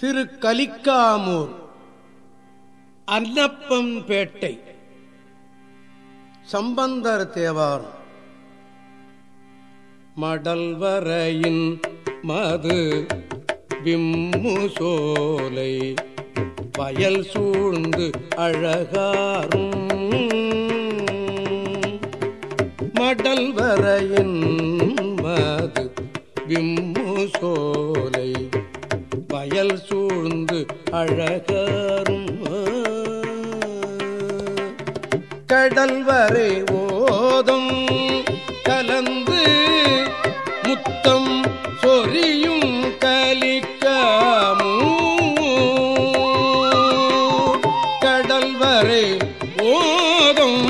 திரு கலிக்காமூர் அன்னப்பம்பேட்டை சம்பந்தர் தேவாரம் மடல்வரையின் மது விம்மு சோலை வயல் சூழ்ந்து அழகாரும். மடல்வரையின் மது விம்மு வயல் சூழ்ந்து அழகரும். கடல் வரை ஓதும் கலந்து முத்தம் சொரியும் கலிக்காமூ கடல் வரை ஓதும்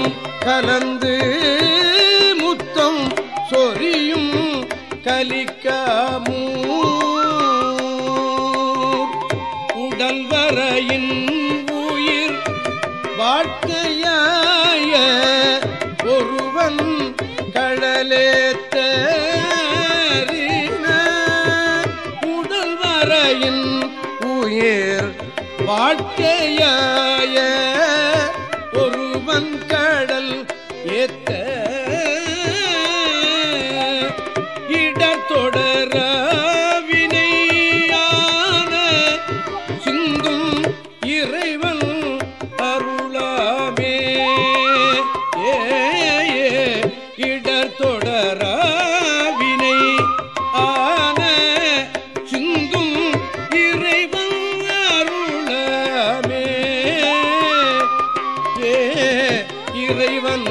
கலந்து முத்தம் சொரியும் கலிக்காமூ உரையின் உயிர் வாழ்க்கையாய ஒருவன் கடலேத்த உடல் வரையின் உயிர் வாழ்க்கையாய ஒருவன் கடல் ஏத்த இறைவன்